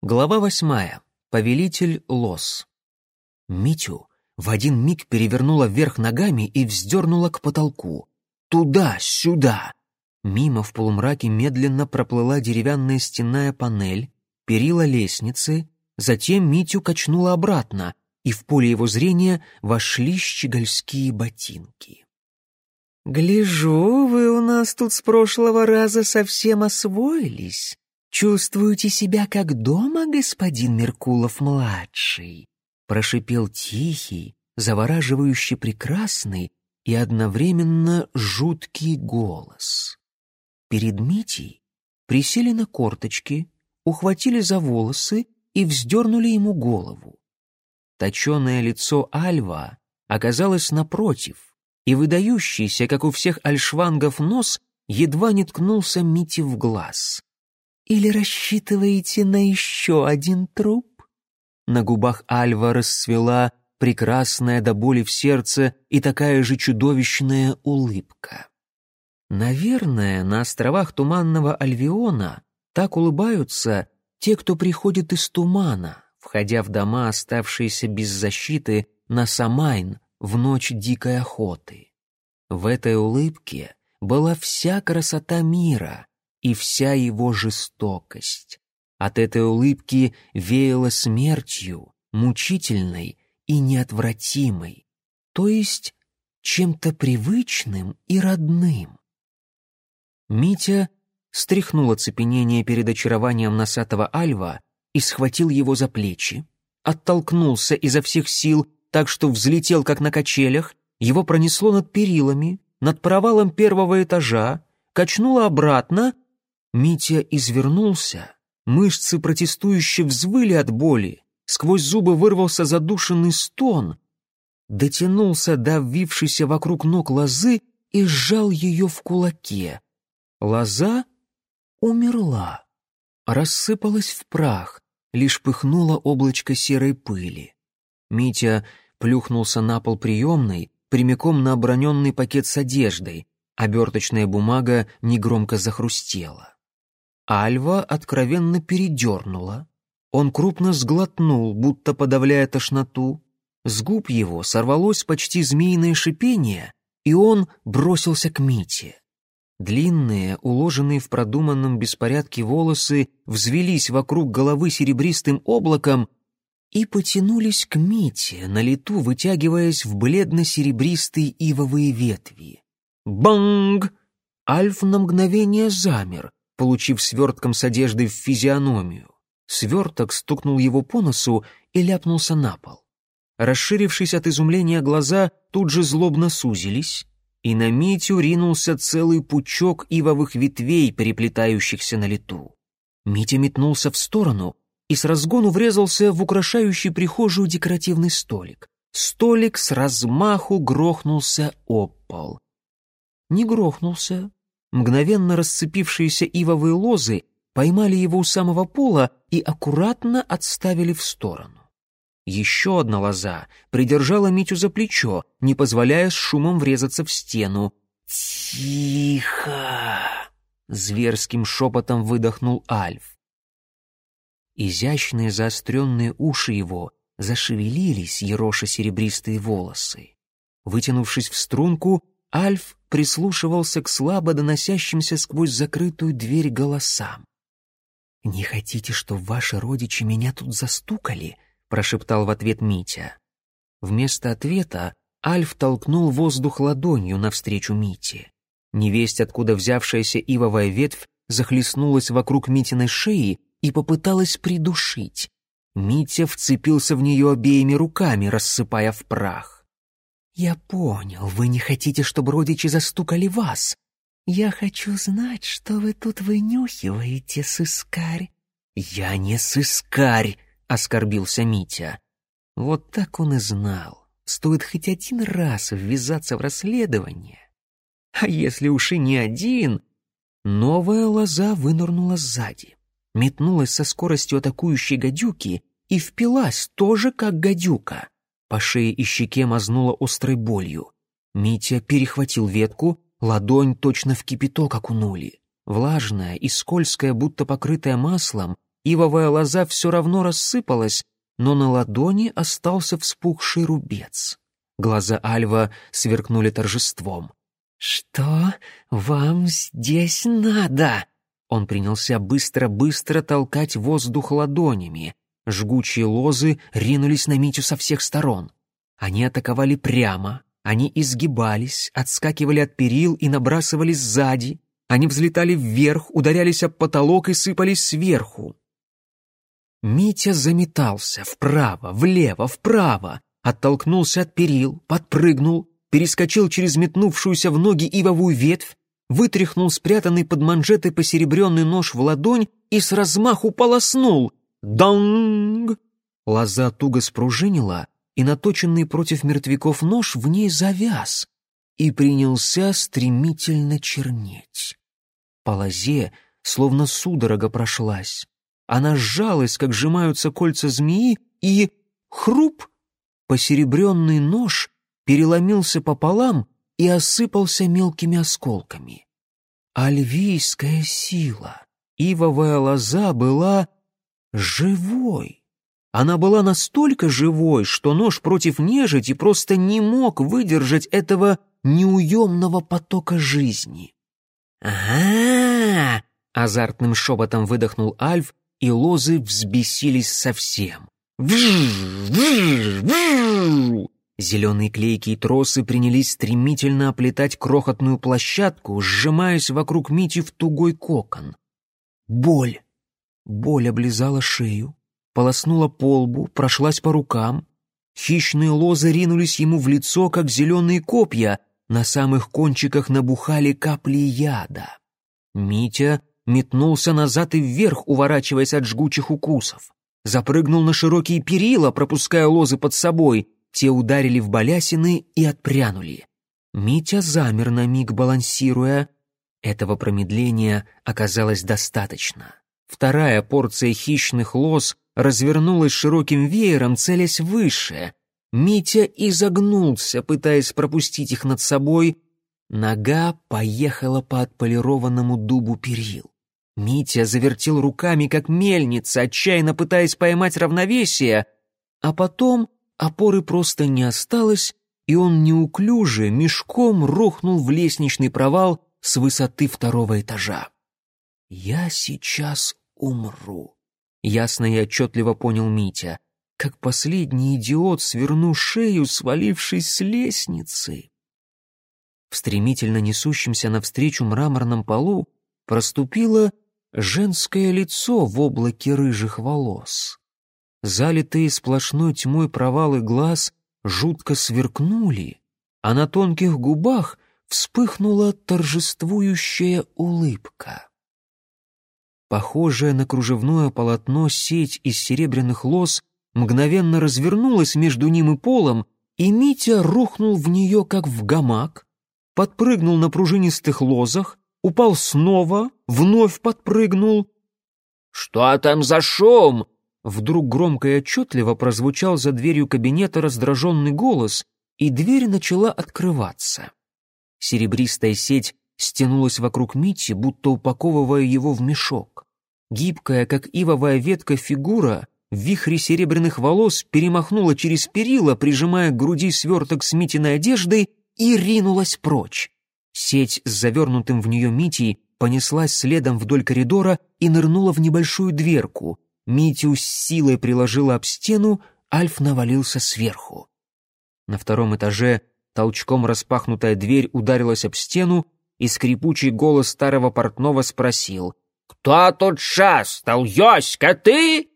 Глава восьмая. Повелитель Лос. Митю в один миг перевернула вверх ногами и вздернула к потолку. Туда, сюда. Мимо в полумраке медленно проплыла деревянная стенная панель, перила лестницы, затем Митю качнула обратно, и в поле его зрения вошли щегольские ботинки. «Гляжу, вы у нас тут с прошлого раза совсем освоились», «Чувствуете себя как дома, господин Меркулов-младший?» прошипел тихий, завораживающе прекрасный и одновременно жуткий голос. Перед Митей присели на корточки, ухватили за волосы и вздернули ему голову. Точеное лицо Альва оказалось напротив, и выдающийся, как у всех альшвангов, нос едва не ткнулся Мите в глаз. Или рассчитываете на еще один труп?» На губах Альва расцвела прекрасная до боли в сердце и такая же чудовищная улыбка. Наверное, на островах Туманного Альвиона так улыбаются те, кто приходит из тумана, входя в дома, оставшиеся без защиты, на Самайн в ночь дикой охоты. В этой улыбке была вся красота мира, и вся его жестокость. От этой улыбки веяло смертью, мучительной и неотвратимой, то есть чем-то привычным и родным. Митя стряхнул оцепенение перед очарованием носатого альва и схватил его за плечи, оттолкнулся изо всех сил, так что взлетел, как на качелях, его пронесло над перилами, над провалом первого этажа, качнуло обратно Митя извернулся, мышцы протестующе взвыли от боли, сквозь зубы вырвался задушенный стон, дотянулся до ввившейся вокруг ног лозы и сжал ее в кулаке. Лоза умерла, рассыпалась в прах, лишь пыхнуло облачко серой пыли. Митя плюхнулся на пол приемной, прямиком на оброненный пакет с одеждой, оберточная бумага негромко захрустела. Альва откровенно передернула. Он крупно сглотнул, будто подавляя тошноту. С губ его сорвалось почти змеиное шипение, и он бросился к Мите. Длинные, уложенные в продуманном беспорядке волосы взвелись вокруг головы серебристым облаком и потянулись к Мите, на лету вытягиваясь в бледно-серебристые ивовые ветви. Банг! Альф на мгновение замер, получив свертком с одеждой в физиономию. Сверток стукнул его по носу и ляпнулся на пол. Расширившись от изумления глаза, тут же злобно сузились, и на Митю ринулся целый пучок ивовых ветвей, переплетающихся на лету. Митя метнулся в сторону и с разгону врезался в украшающий прихожую декоративный столик. Столик с размаху грохнулся об пол. Не грохнулся, Мгновенно расцепившиеся ивовые лозы поймали его у самого пола и аккуратно отставили в сторону. Еще одна лоза придержала Митю за плечо, не позволяя с шумом врезаться в стену. «Тихо!» — зверским шепотом выдохнул Альф. Изящные заостренные уши его зашевелились, ероша серебристые волосы. Вытянувшись в струнку, Альф прислушивался к слабо доносящимся сквозь закрытую дверь голосам. «Не хотите, чтобы ваши родичи меня тут застукали?» — прошептал в ответ Митя. Вместо ответа Альф толкнул воздух ладонью навстречу Мите. Невесть, откуда взявшаяся ивовая ветвь, захлестнулась вокруг Митиной шеи и попыталась придушить. Митя вцепился в нее обеими руками, рассыпая в прах. «Я понял, вы не хотите, чтобы родичи застукали вас. Я хочу знать, что вы тут вынюхиваете, сыскарь». «Я не сыскарь», — оскорбился Митя. Вот так он и знал. Стоит хоть один раз ввязаться в расследование. А если уж и не один... Новая лоза вынырнула сзади, метнулась со скоростью атакующей гадюки и впилась тоже как гадюка. По шее и щеке мазнуло острой болью. Митя перехватил ветку, ладонь точно в кипяток окунули. Влажная и скользкая, будто покрытая маслом, ивовая лоза все равно рассыпалась, но на ладони остался вспухший рубец. Глаза Альва сверкнули торжеством. «Что вам здесь надо?» Он принялся быстро-быстро толкать воздух ладонями. Жгучие лозы ринулись на Митю со всех сторон. Они атаковали прямо, они изгибались, отскакивали от перил и набрасывались сзади. Они взлетали вверх, ударялись об потолок и сыпались сверху. Митя заметался вправо, влево, вправо, оттолкнулся от перил, подпрыгнул, перескочил через метнувшуюся в ноги ивовую ветвь, вытряхнул спрятанный под манжетой посеребренный нож в ладонь и с размаху полоснул. Данг! Лоза туго спружинила, и наточенный против мертвяков нож в ней завяз и принялся стремительно чернеть. По лозе словно судорога прошлась. Она сжалась, как сжимаются кольца змеи, и хруп! Посеребренный нож переломился пополам и осыпался мелкими осколками. Альвийская сила, ивовая лоза была живой. Она была настолько живой, что нож против нежити просто не мог выдержать этого неуемного потока жизни. «Ага!» — азартным шепотом выдохнул Альф, и лозы взбесились совсем. Зеленые клейкие тросы принялись стремительно оплетать крохотную площадку, сжимаясь вокруг Мити в тугой кокон. Боль. Боль облизала шею, полоснула по лбу, прошлась по рукам. Хищные лозы ринулись ему в лицо, как зеленые копья, на самых кончиках набухали капли яда. Митя метнулся назад и вверх, уворачиваясь от жгучих укусов. Запрыгнул на широкие перила, пропуская лозы под собой. Те ударили в балясины и отпрянули. Митя замер на миг, балансируя. Этого промедления оказалось достаточно. Вторая порция хищных лоз развернулась широким веером, целясь выше. Митя изогнулся, пытаясь пропустить их над собой. Нога поехала по отполированному дубу перил. Митя завертел руками, как мельница, отчаянно пытаясь поймать равновесие, а потом опоры просто не осталось, и он неуклюже, мешком рухнул в лестничный провал с высоты второго этажа. «Я сейчас умру», Ясно и отчетливо понял Митя, как последний идиот сверну шею, свалившись с лестницы. В стремительно несущемся навстречу мраморном полу проступило женское лицо в облаке рыжих волос. Залитые сплошной тьмой провалы глаз жутко сверкнули, а на тонких губах вспыхнула торжествующая улыбка. Похожая на кружевное полотно сеть из серебряных лос мгновенно развернулась между ним и полом, и Митя рухнул в нее, как в гамак, подпрыгнул на пружинистых лозах, упал снова, вновь подпрыгнул. «Что там за шум?» Вдруг громко и отчетливо прозвучал за дверью кабинета раздраженный голос, и дверь начала открываться. Серебристая сеть стянулась вокруг Мити, будто упаковывая его в мешок. Гибкая, как ивовая ветка, фигура в вихре серебряных волос перемахнула через перила, прижимая к груди сверток с Митиной одеждой, и ринулась прочь. Сеть с завернутым в нее Митей понеслась следом вдоль коридора и нырнула в небольшую дверку. Митю с силой приложила об стену, Альф навалился сверху. На втором этаже толчком распахнутая дверь ударилась об стену, и скрипучий голос старого портного спросил. «Кто тут шастал, Йоська, ты?»